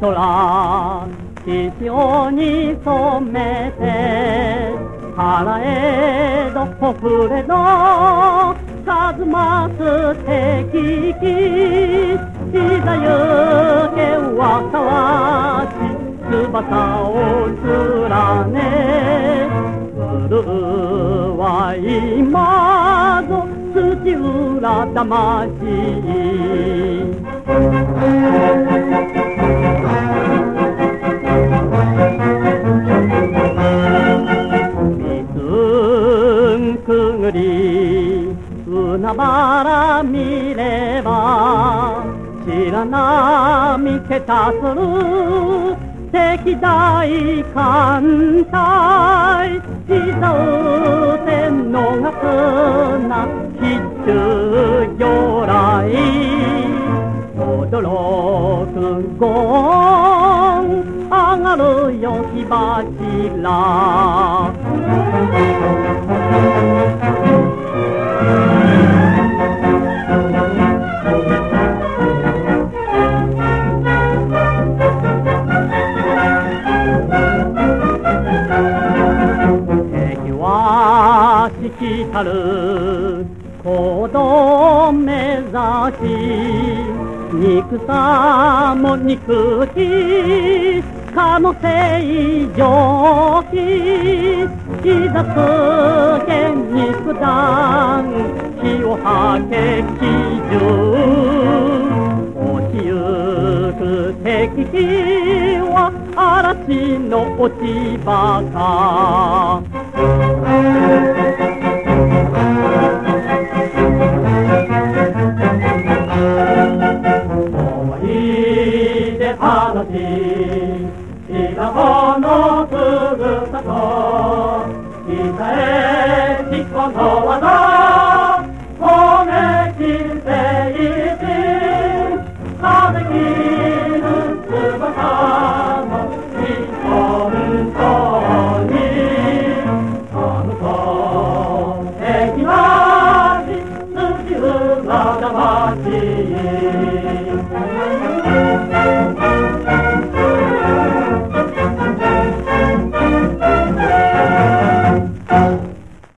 空獅子王に染めて腹へどほふれど数ます敵機いざ行け若わし翼を連ね。るは今ぞ土浦魂。ぐり海原見れば白波けたする敵大艦隊膝打て逃すな必中魚雷驚くゴーン上がるよ火柱。しきたる。行動目指し憎さも憎き可能性上気いざつけ肉弾。火を吐け基準落ちゆく敵機は嵐の落ち葉か。Hanoki, Ida Hono